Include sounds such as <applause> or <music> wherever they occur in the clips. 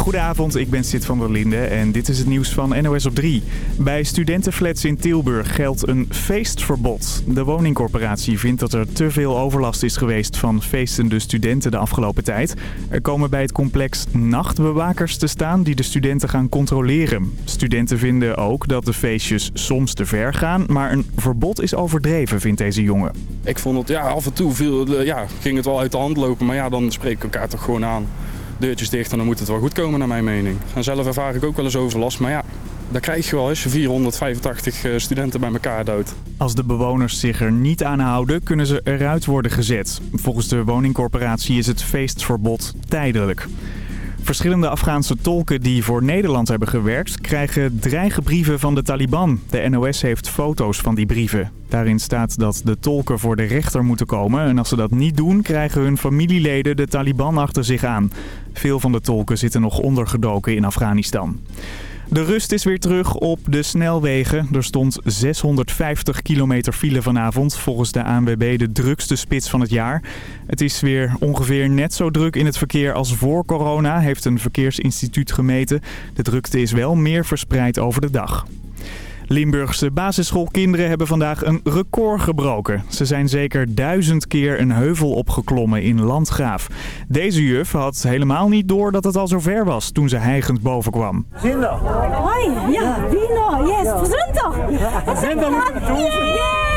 Goedenavond, ik ben Sid van der Linde en dit is het nieuws van NOS op 3. Bij studentenflats in Tilburg geldt een feestverbod. De woningcorporatie vindt dat er te veel overlast is geweest van feestende studenten de afgelopen tijd. Er komen bij het complex nachtbewakers te staan die de studenten gaan controleren. Studenten vinden ook dat de feestjes soms te ver gaan, maar een verbod is overdreven, vindt deze jongen. Ik vond het, ja, af en toe viel, ja, ging het wel uit de hand lopen, maar ja, dan spreek ik elkaar toch gewoon aan deurtjes dicht en dan moet het wel goed komen naar mijn mening. En zelf ervaar ik ook wel eens overlast, maar ja, dat krijg je wel je 485 eh, studenten bij elkaar dood. Als de bewoners zich er niet aan houden, kunnen ze eruit worden gezet. Volgens de woningcorporatie is het feestverbod tijdelijk. Verschillende Afghaanse tolken die voor Nederland hebben gewerkt... krijgen dreigenbrieven van de Taliban. De NOS heeft foto's van die brieven. Daarin staat dat de tolken voor de rechter moeten komen... en als ze dat niet doen, krijgen hun familieleden de Taliban achter zich aan. Veel van de tolken zitten nog ondergedoken in Afghanistan. De rust is weer terug op de snelwegen. Er stond 650 kilometer file vanavond. Volgens de ANWB de drukste spits van het jaar. Het is weer ongeveer net zo druk in het verkeer als voor corona, heeft een verkeersinstituut gemeten. De drukte is wel meer verspreid over de dag. Limburgse basisschoolkinderen hebben vandaag een record gebroken. Ze zijn zeker duizend keer een heuvel opgeklommen in Landgraaf. Deze juf had helemaal niet door dat het al zo ver was toen ze hijgend boven kwam. Zinda. Hoi, ja, Vino, yes, verzundag. Zinda moet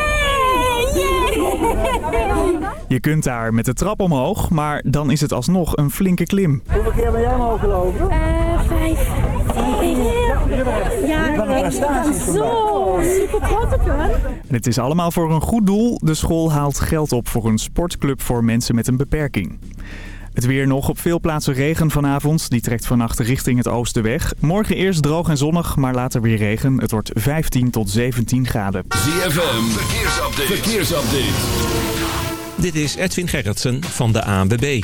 Je kunt daar met de trap omhoog, maar dan is het alsnog een flinke klim. Hoeveel keer ben jij omhoog gelopen? Uh, vijf. Ja, ik zo super trots op Het is allemaal voor een goed doel. De school haalt geld op voor een sportclub voor mensen met een beperking. Het weer nog op veel plaatsen regen vanavond. Die trekt vannacht richting het oosten weg. Morgen eerst droog en zonnig, maar later weer regen. Het wordt 15 tot 17 graden. ZFM, verkeersupdate. verkeersupdate. Dit is Edwin Gerritsen van de ANWB.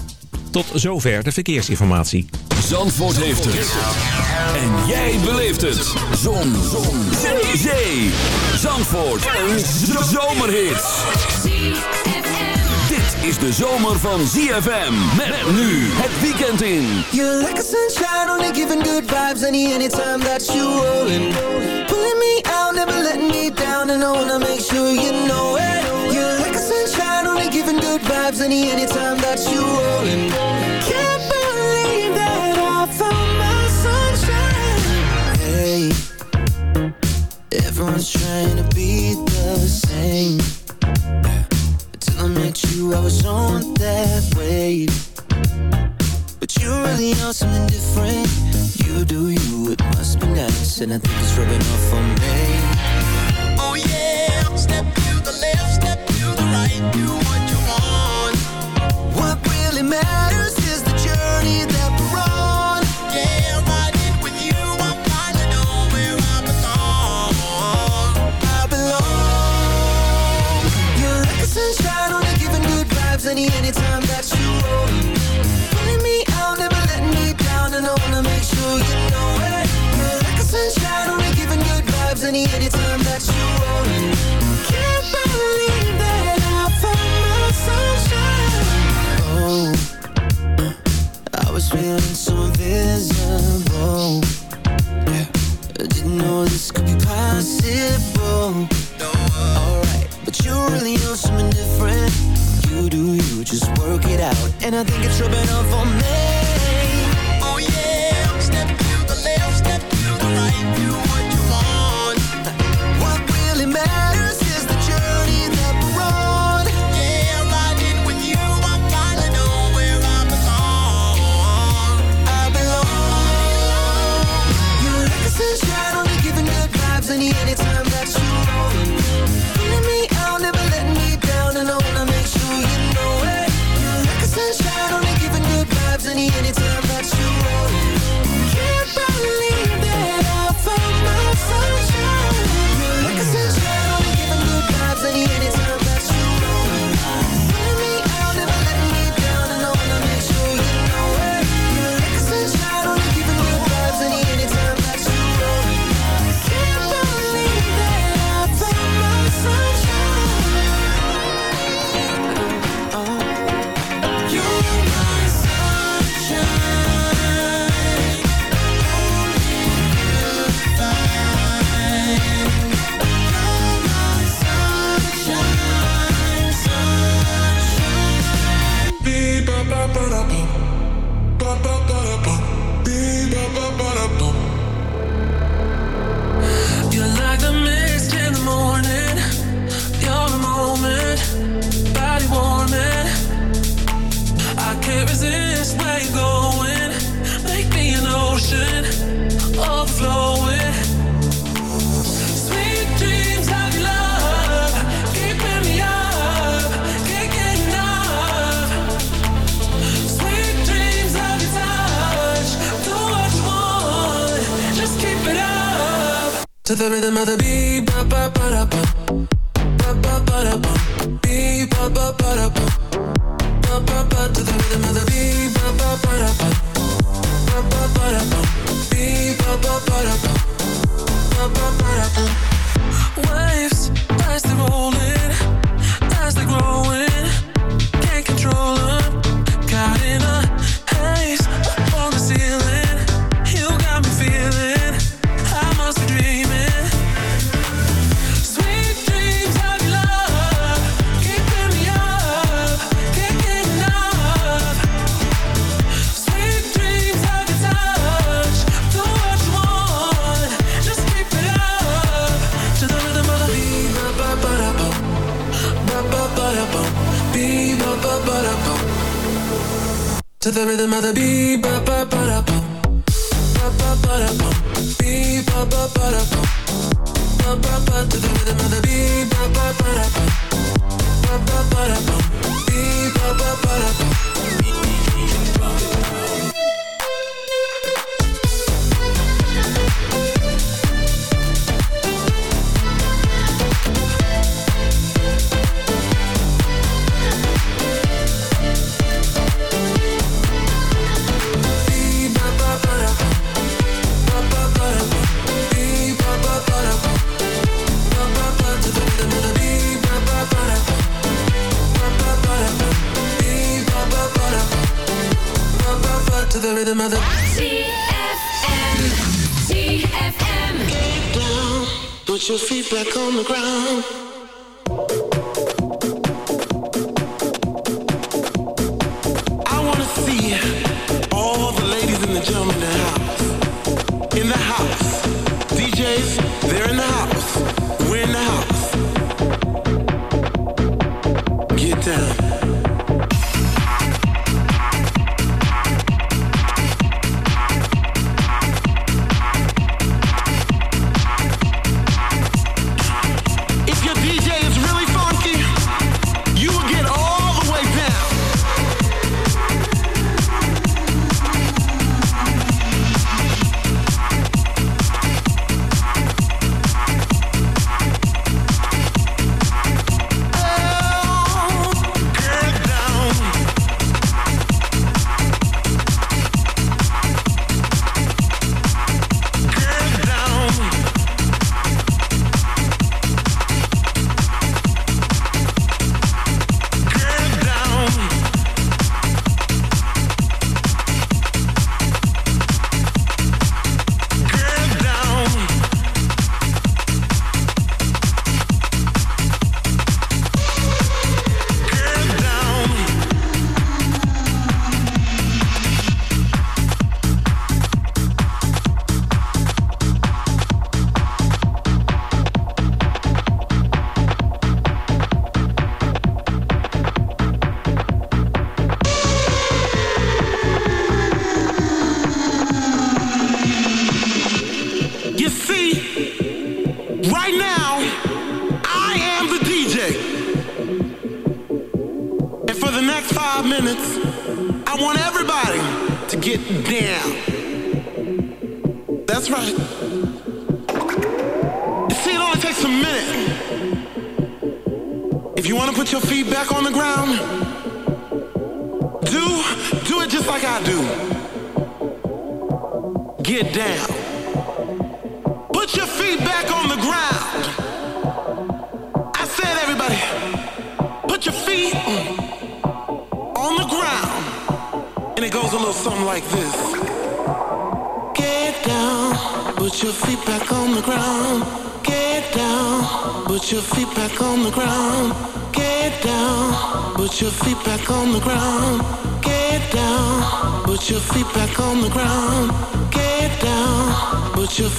Tot zover de verkeersinformatie. Zandvoort heeft het. En jij beleeft het. Zon. Zon. Zee. Zee. Zandvoort. Een zomerhit. Dit is de zomer van ZFM. Met nu het weekend in. You're like a sunshine, only giving good vibes any anytime that you rollin'. Pulling me out, never letting me down, and I wanna make sure you know it. Giving good vibes any anytime that you rollin'. Can't believe that I found my sunshine. Hey, everyone's trying to be the same. Till I met you, I was on that wave. But you really are something different. You do you, it must be nice, and I think it's rubbing off on me. Oh yeah, step to the left, step to the right, you man.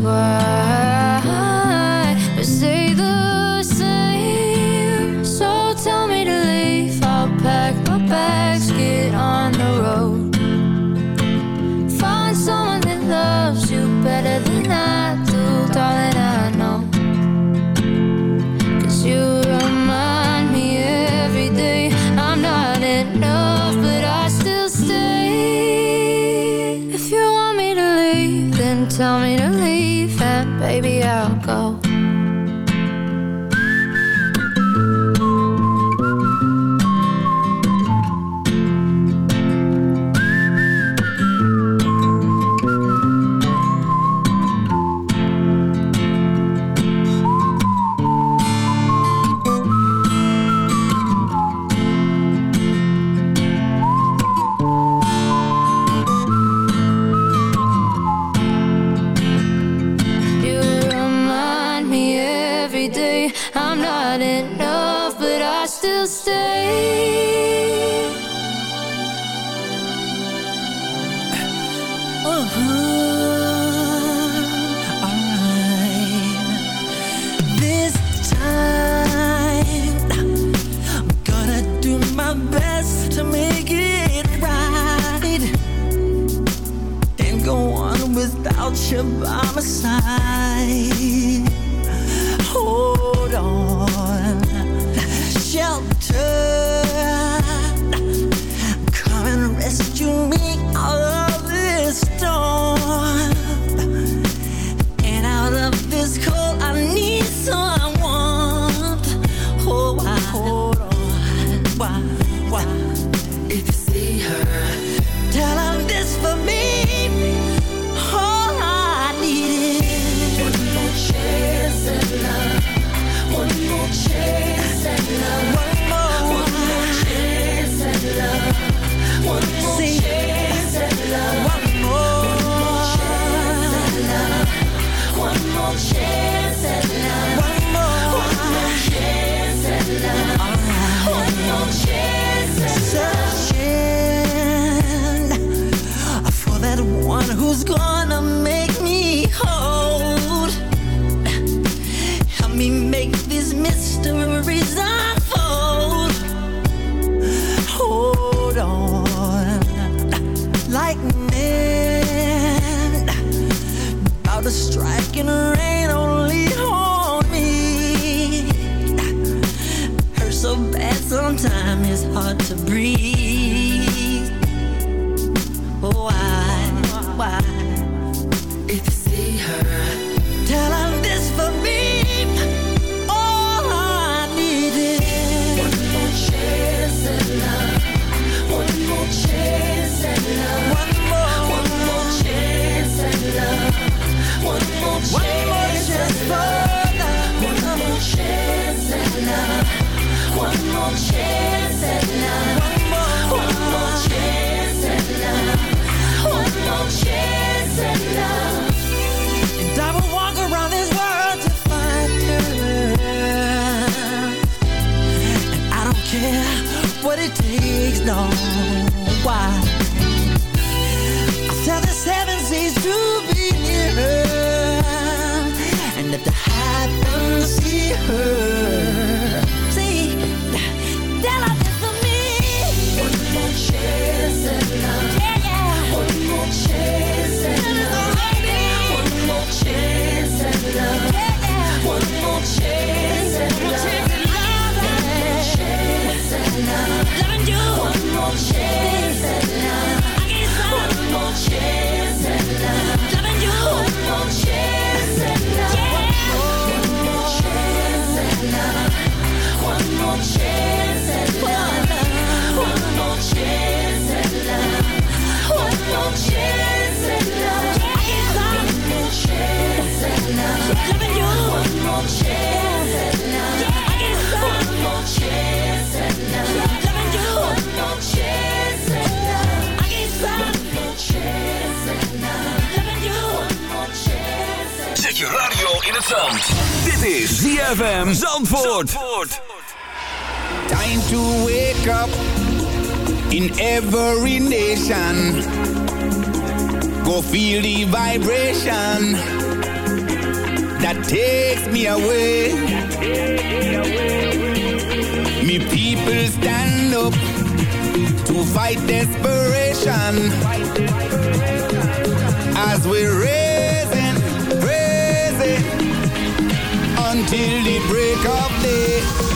why to make it right. Can't go on without you by my side. who's gonna make me hold. Help me make these mysteries unfold. Hold on, lightning, about to strike and run. know why. I tell the seven seas to be nearer, and if the high see her. Zandvoort. Dit is ZFM Zandvoort. Zandvoort. Time to wake up in every nation. Go feel the vibration that takes me away. Me people stand up to fight desperation as we raise till the break of day.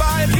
five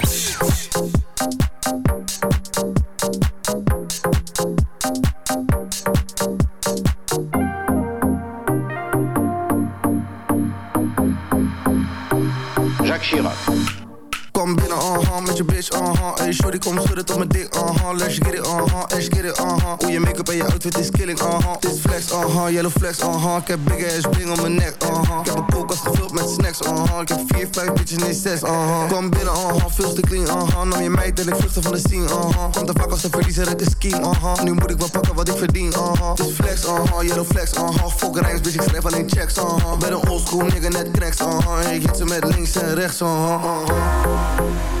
Hey, shorty, kom schudden tot mijn dik, uh-huh Let's get it, uh-huh, let's get it, uh-huh Hoe je make-up en je outfit is killing, uh-huh Dit flex, uh-huh, yellow flex, uh-huh Ik heb big ass bling om mijn nek, uh-huh Ik heb een koelkast gevuld met snacks, uh-huh Ik heb vier, vijf bitches, nee zes, uh-huh Kom binnen, uh-huh, veel te clean, uh-huh Nam je meid en ik vluchtte van de scene, uh-huh Komt te vaak als een verliezer uit de scheme, uh-huh Nu moet ik wel pakken wat ik verdien, uh-huh Dit flex, uh-huh, yellow flex, uh-huh Fuck rijks, bitch, ik schrijf alleen checks, uh-huh Ben een oldschool nigga, net cracks, uh-huh Ik hit ze met links en rechts, uh-huh, uh-huh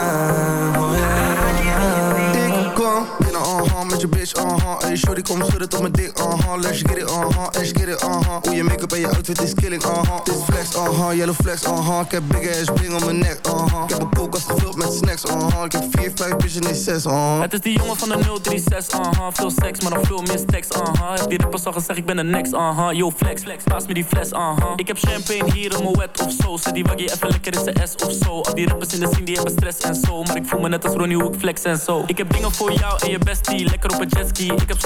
shorty, kom schudden tot mijn dik, uh-huh Let's get it, uh-huh, let's get it, uh-huh Hoe je make-up en je outfit is killing, uh-huh Dit flex, uh-huh, yellow flex, uh-huh Ik heb big ass bling om mijn nek, uh-huh Ik heb een koelkast gevuld met snacks, uh-huh Ik heb vier, vijf bitches, nee zes, uh-huh Het is die jongen van de 036, uh-huh Veel seks, maar nog veel meer tekst, uh-huh Heb die rappers al gezegd, ik ben de next, uh-huh Yo, flex, flex, paas me die fles, uh-huh Ik heb champagne hier in mijn wet of zo. Zet die waggie even lekker in de S of zo. Al die rappers in de scene, die hebben stress en zo. Maar ik voel me net als Ronnie, hoe ik flex en zo. Ik heb dingen voor jou en je bestie. Lekker op een jetski. Ik heb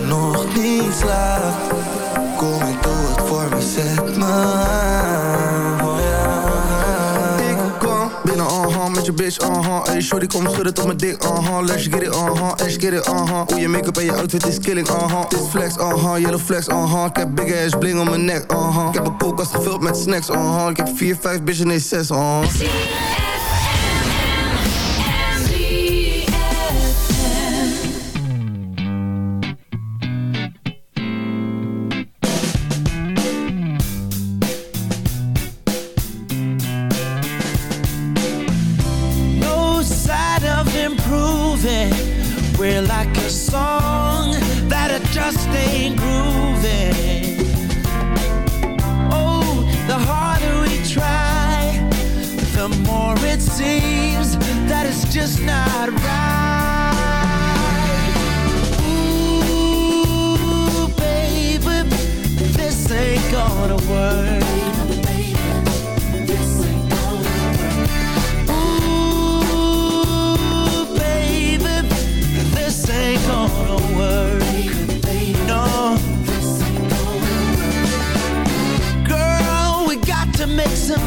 nog niet slaapt? Kom en doe het voor me, zet me aan. Oh. Ik kom binnen, uh-huh, met je bitch, uh-huh. Hey, shorty, kom schudden tot mijn dik, uh-huh. Let's get it, uh-huh, let's get it, uh-huh. Hoe je make-up en je outfit is killing, uh-huh. Dit flex, uh-huh, yellow flex, uh-huh. Ik heb big ass bling om mijn nek, uh-huh. Ik heb een koelkast gevuld met snacks, uh-huh. Ik heb vier, vijf bitches, nee zes, uh-huh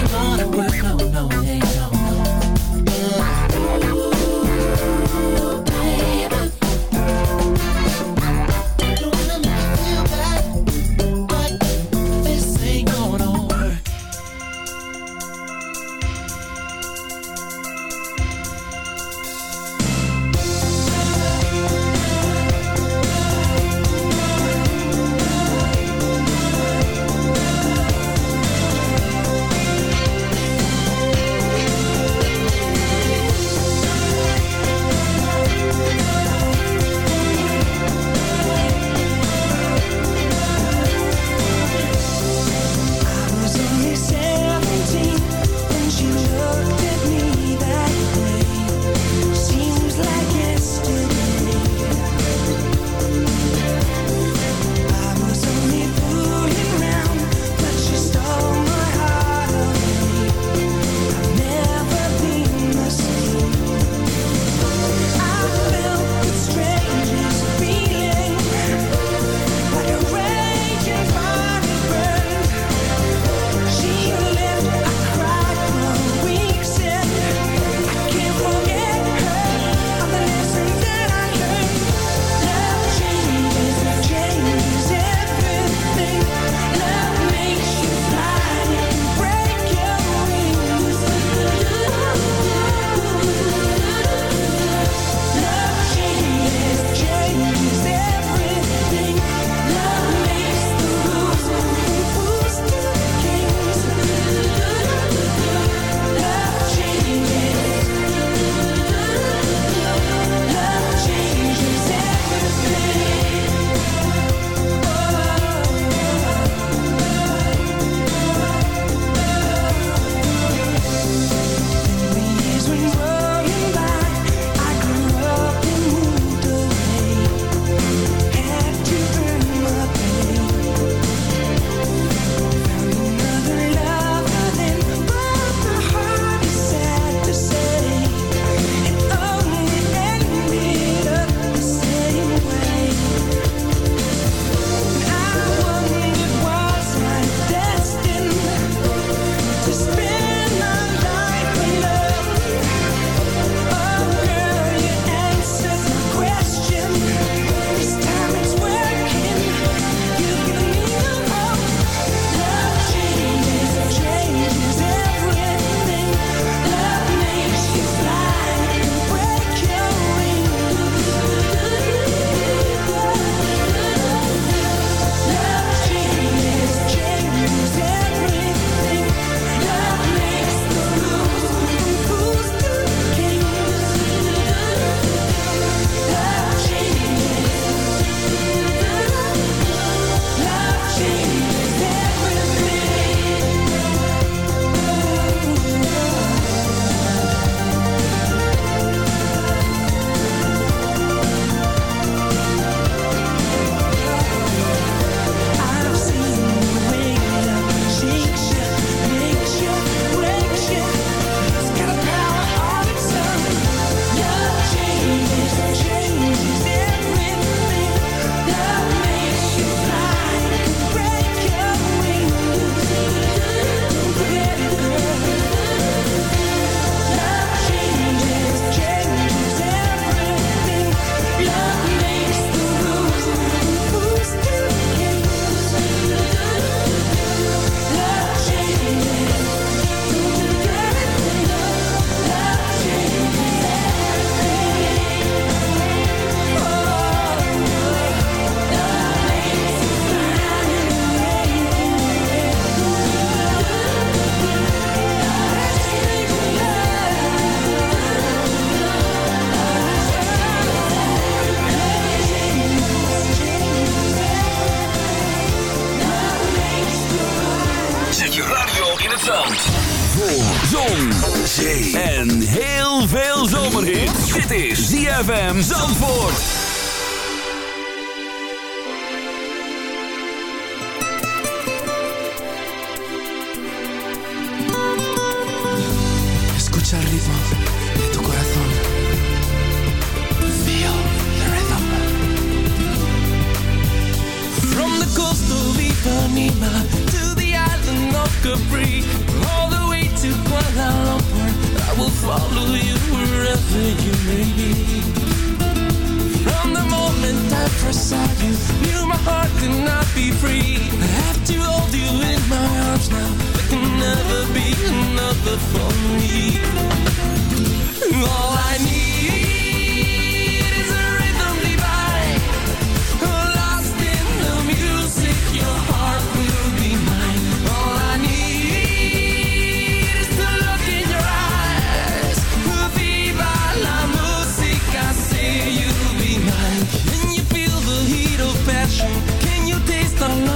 ain't gonna work, no, no, no.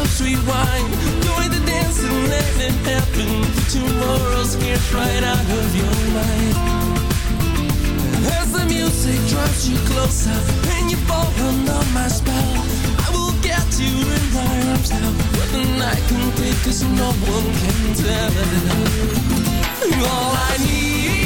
of sweet wine. Join the dance and let it happen. Tomorrow's here right out of your mind. As the music drops you closer and you fall under my spell, I will get you in my arms now. What the night can take, cause no one can tell. All I need.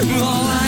All I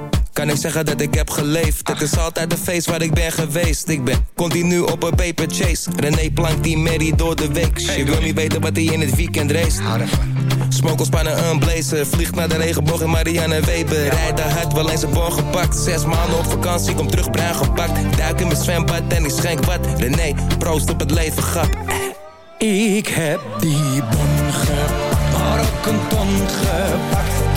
kan ik zeggen dat ik heb geleefd? Het is altijd een feest waar ik ben geweest. Ik ben continu op een paper chase. René plankt die Mary door de week. Je wil niet weten wat hij in het weekend race. Smokkel spannen een blazer. Vliegt naar de regenboog in Marianne Weber. Rijdt de hard, wel eens een bon gepakt. Zes maanden op vakantie, kom terug bruin gepakt. Duik in mijn zwembad en ik schenk wat. René, proost op het leven, grap. Ik heb die bon gepakt, maar ook een ton gepakt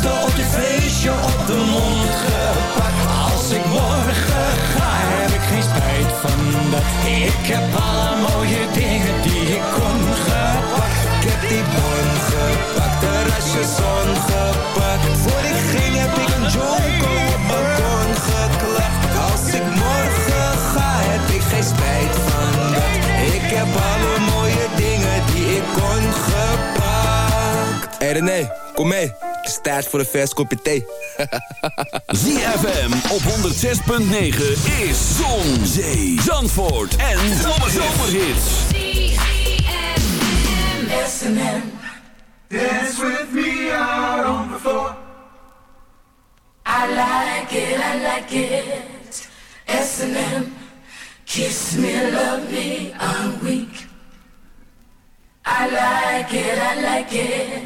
de mooiste op dit feestje op de mond gepakt. Als ik morgen ga, heb ik geen spijt van dat. Ik heb alle mooie dingen die ik kon gepakt. Ik heb die bon gepakt, terrasje zon gepakt. Voor ik ging heb ik een jonko op balkon geklapt. Als ik morgen ga, heb ik geen spijt van dat. Ik heb alle mooie dingen die ik kon gepakt. Hey René, kom mee. Het is tijd voor een vers kopje thee. <laughs> ZFM op 106.9 is Zon, Zee, Zandvoort en Zomerhits. S&M Dance with me out on the floor. I like it, I like it. S&M Kiss me, love me, I'm weak. I like it, I like it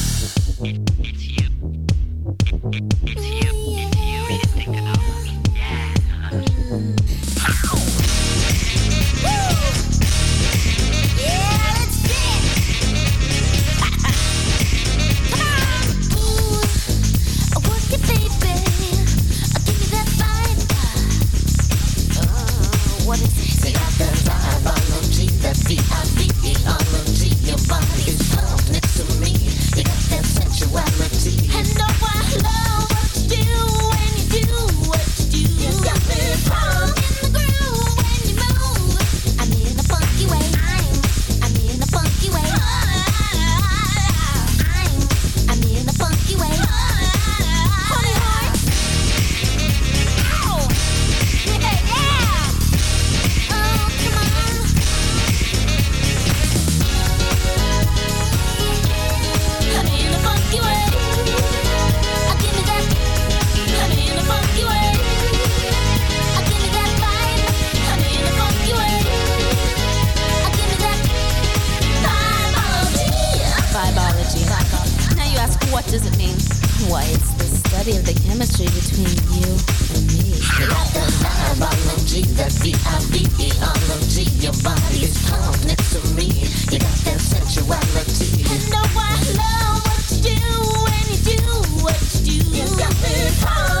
What does it mean? Why, it's the study of the chemistry between you and me. Like the biology, that's B-I-V-E-R-O-G. Your body is calm next to me. You got that sensuality. I know I love what you do, and you do what you do. You got me calm.